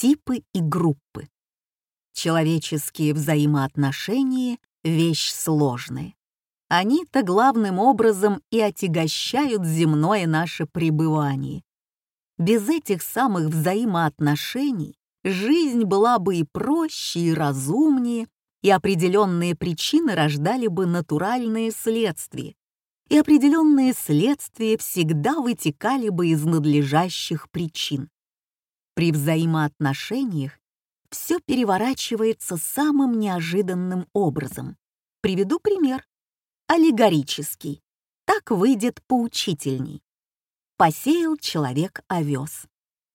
Типы и группы. Человеческие взаимоотношения — вещь сложная. Они-то главным образом и отягощают земное наше пребывание. Без этих самых взаимоотношений жизнь была бы и проще, и разумнее, и определенные причины рождали бы натуральные следствия, и определенные следствия всегда вытекали бы из надлежащих причин. При взаимоотношениях все переворачивается самым неожиданным образом. Приведу пример. Аллегорический. Так выйдет поучительней. Посеял человек овес.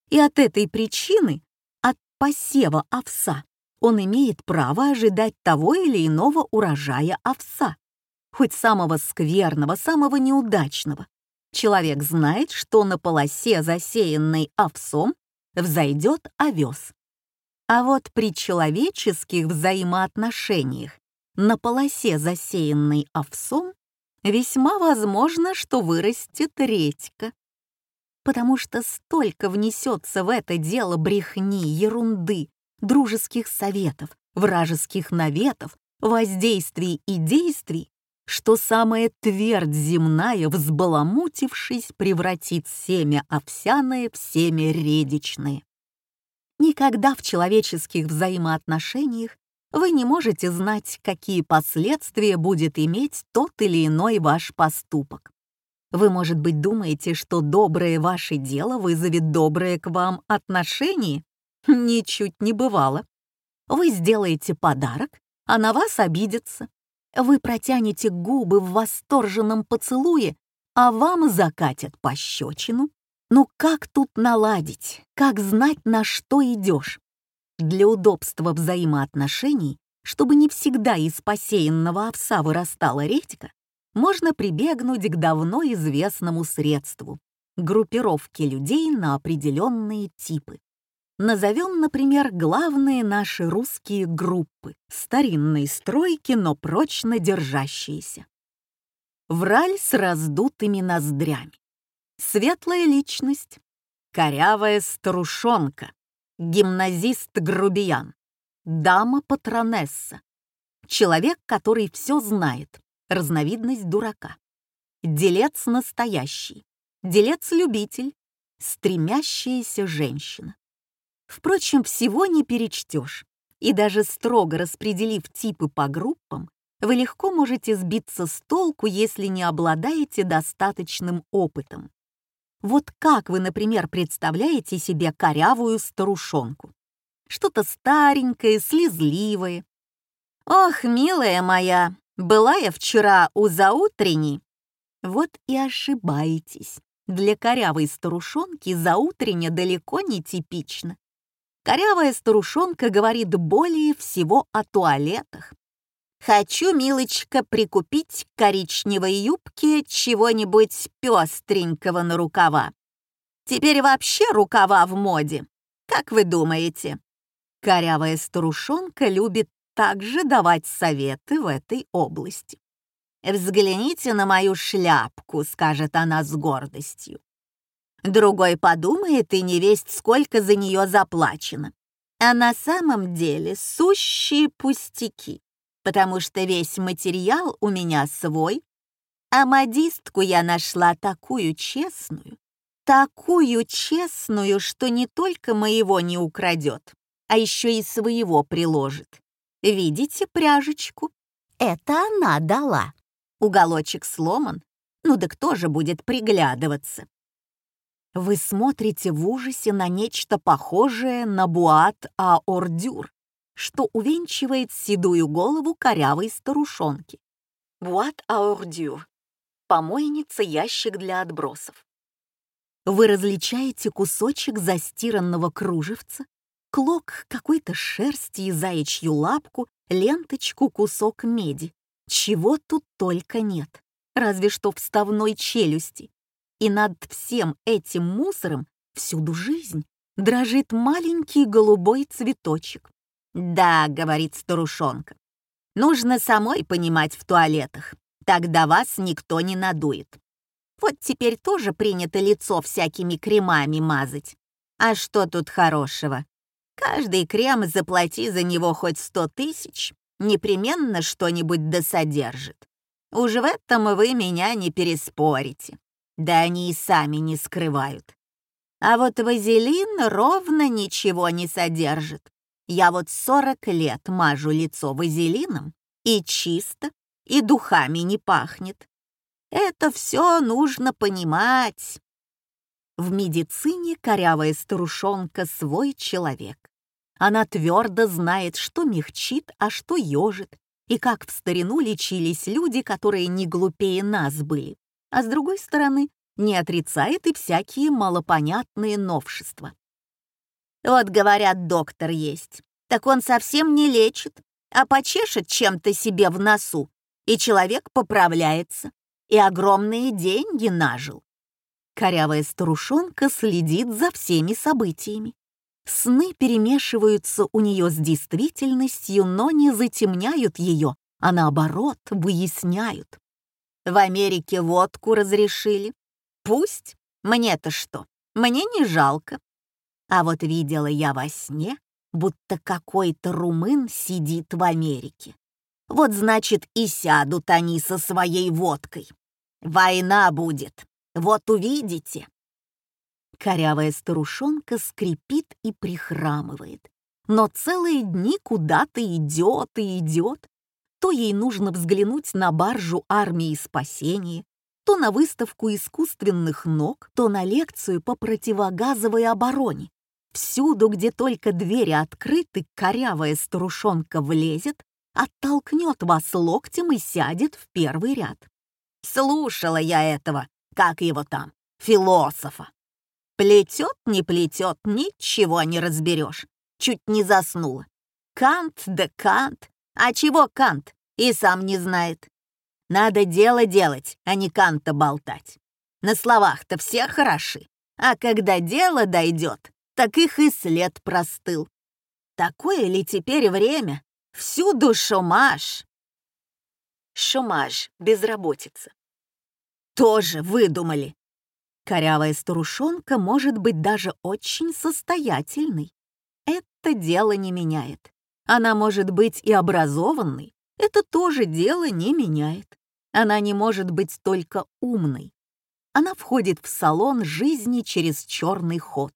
И от этой причины, от посева овса, он имеет право ожидать того или иного урожая овса хоть самого скверного, самого неудачного. Человек знает, что на полосе, засеянной овсом, взойдет овес. А вот при человеческих взаимоотношениях на полосе, засеянной овсом, весьма возможно, что вырастет редька. Потому что столько внесется в это дело брехни, ерунды, дружеских советов, вражеских наветов, воздействий и действий, что самая твердь земная, взбаламутившись, превратит семя овсяное в семя редичное. Никогда в человеческих взаимоотношениях вы не можете знать, какие последствия будет иметь тот или иной ваш поступок. Вы, может быть, думаете, что доброе ваше дело вызовет доброе к вам отношение? Ничуть не бывало. Вы сделаете подарок, а на вас обидятся. Вы протянете губы в восторженном поцелуе, а вам закатят пощечину. Ну как тут наладить? Как знать, на что идешь? Для удобства взаимоотношений, чтобы не всегда из посеянного овса вырастала редька, можно прибегнуть к давно известному средству — группировке людей на определенные типы. Назовем, например, главные наши русские группы, старинной стройки, но прочно держащиеся. Враль с раздутыми ноздрями. Светлая личность. Корявая старушонка. Гимназист-грубиян. Дама-патронесса. Человек, который все знает. Разновидность дурака. Делец настоящий. Делец-любитель. Стремящаяся женщина. Впрочем, всего не перечтешь, и даже строго распределив типы по группам, вы легко можете сбиться с толку, если не обладаете достаточным опытом. Вот как вы, например, представляете себе корявую старушонку? Что-то старенькое, слезливое. «Ох, милая моя, была я вчера у заутренней». Вот и ошибаетесь. Для корявой старушонки заутренне далеко не типично. Корявая старушонка говорит более всего о туалетах. «Хочу, милочка, прикупить коричневой юбке чего-нибудь пестренького на рукава. Теперь вообще рукава в моде. Как вы думаете?» Корявая старушонка любит также давать советы в этой области. «Взгляните на мою шляпку», — скажет она с гордостью. Другой подумает и не весть, сколько за нее заплачено. А на самом деле сущие пустяки, потому что весь материал у меня свой, а модистку я нашла такую честную, такую честную, что не только моего не украдет, а еще и своего приложит. Видите пряжечку? Это она дала. Уголочек сломан, ну да кто же будет приглядываться? Вы смотрите в ужасе на нечто похожее на буат а ордюр, что увенчивает седую голову корявой старушонки. Буат а ордюр — помойница, ящик для отбросов. Вы различаете кусочек застиранного кружевца, клок какой-то шерсти и заячью лапку, ленточку, кусок меди. Чего тут только нет, разве что вставной челюсти. И над всем этим мусором всюду жизнь дрожит маленький голубой цветочек. «Да», — говорит старушонка, — «нужно самой понимать в туалетах, тогда вас никто не надует. Вот теперь тоже принято лицо всякими кремами мазать. А что тут хорошего? Каждый крем заплати за него хоть сто тысяч, непременно что-нибудь досодержит. Уж в этом вы меня не переспорите. Да они и сами не скрывают. А вот вазелин ровно ничего не содержит. Я вот 40 лет мажу лицо вазелином, и чисто, и духами не пахнет. Это все нужно понимать. В медицине корявая старушонка свой человек. Она твердо знает, что мягчит, а что ежит, и как в старину лечились люди, которые не глупее нас были, а с другой стороны, не отрицает и всякие малопонятные новшества. Вот, говорят, доктор есть, так он совсем не лечит, а почешет чем-то себе в носу, и человек поправляется, и огромные деньги нажил. Корявая старушонка следит за всеми событиями. Сны перемешиваются у нее с действительностью, но не затемняют ее, а наоборот выясняют. В Америке водку разрешили. Пусть. Мне-то что? Мне не жалко. А вот видела я во сне, будто какой-то румын сидит в Америке. Вот значит и сядут они со своей водкой. Война будет, вот увидите. Корявая старушонка скрипит и прихрамывает, но целые дни куда-то идет и идет. То ей нужно взглянуть на баржу армии спасения, то на выставку искусственных ног, то на лекцию по противогазовой обороне. Всюду, где только двери открыты, корявая старушонка влезет, оттолкнет вас локтем и сядет в первый ряд. Слушала я этого, как его там, философа. Плетет, не плетет, ничего не разберешь. Чуть не заснула. Кант да Кант. А чего Кант? И сам не знает. Надо дело делать, а не Канта болтать. На словах-то все хороши, а когда дело дойдет, так их и след простыл. Такое ли теперь время? Всюду шумаж. Шумаж, безработица. Тоже выдумали. Корявая старушонка может быть даже очень состоятельной. Это дело не меняет. Она может быть и образованной. Это тоже дело не меняет. Она не может быть только умной. Она входит в салон жизни через черный ход.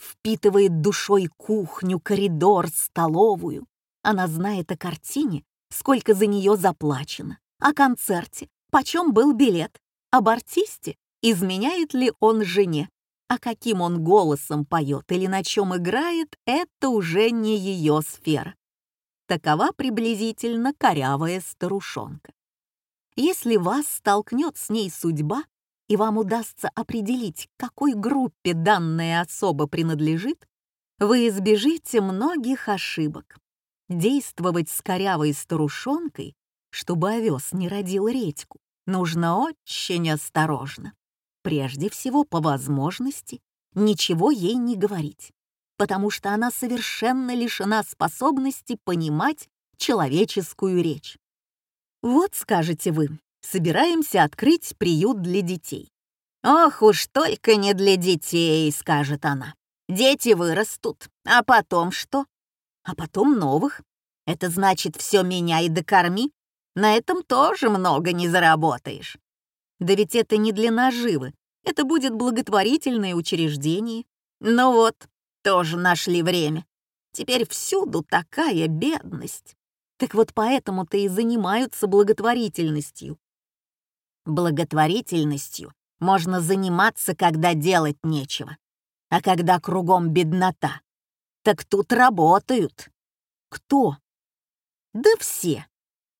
Впитывает душой кухню, коридор, столовую. Она знает о картине, сколько за нее заплачено, о концерте, почем был билет, об артисте, Изменяет ли он жене? А каким он голосом поет или на чем играет, это уже не ее сфера. Такова приблизительно корявая старушонка. Если вас столкнет с ней судьба, и вам удастся определить, к какой группе данная особа принадлежит, вы избежите многих ошибок. Действовать с корявой старушонкой, чтобы овес не родил редьку, нужно очень осторожно. Прежде всего, по возможности, ничего ей не говорить, потому что она совершенно лишена способности понимать человеческую речь. Вот, скажете вы, собираемся открыть приют для детей. «Ох уж только не для детей», — скажет она. «Дети вырастут, а потом что? А потом новых. Это значит, все меняй да корми. На этом тоже много не заработаешь. Да ведь это не для наживы, это будет благотворительное учреждение. Ну вот, тоже нашли время. Теперь всюду такая бедность. Так вот поэтому-то и занимаются благотворительностью. Благотворительностью можно заниматься, когда делать нечего. А когда кругом беднота, так тут работают. Кто? Да все.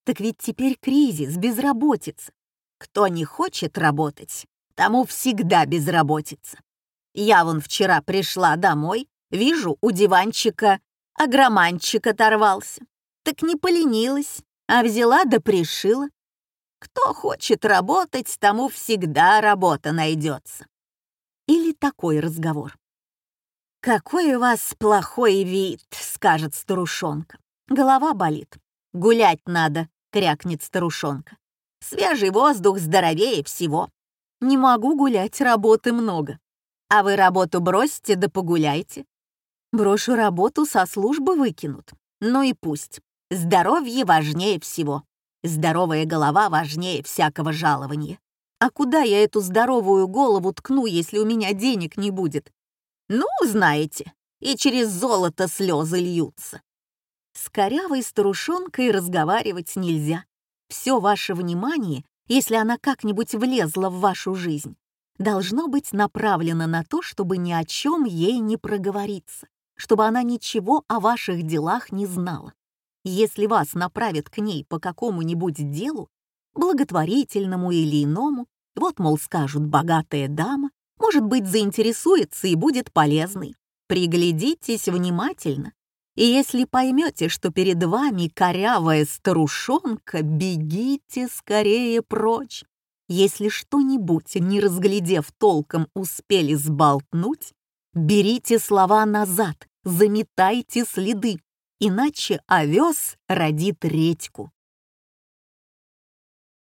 Так ведь теперь кризис, безработица. Кто не хочет работать, тому всегда безработица. Я вон вчера пришла домой, вижу, у диванчика агроманчик оторвался. Так не поленилась, а взяла да пришила. Кто хочет работать, тому всегда работа найдется. Или такой разговор. «Какой у вас плохой вид», — скажет старушонка. Голова болит. «Гулять надо», — крякнет старушонка. «Свежий воздух здоровее всего. Не могу гулять, работы много. А вы работу бросьте да погуляйте. Брошу работу, со службы выкинут. Ну и пусть. Здоровье важнее всего. Здоровая голова важнее всякого жалования. А куда я эту здоровую голову ткну, если у меня денег не будет? Ну, знаете, и через золото слезы льются. С корявой старушонкой разговаривать нельзя. Все ваше внимание, если она как-нибудь влезла в вашу жизнь, должно быть направлено на то, чтобы ни о чем ей не проговориться, чтобы она ничего о ваших делах не знала. Если вас направят к ней по какому-нибудь делу, благотворительному или иному, вот, мол, скажут «богатая дама», может быть, заинтересуется и будет полезной. Приглядитесь внимательно, и если поймете, что перед вами корявая старушонка, бегите скорее прочь. Если что-нибудь, не разглядев толком, успели сболтнуть, берите слова назад, заметайте следы, иначе овес родит редьку.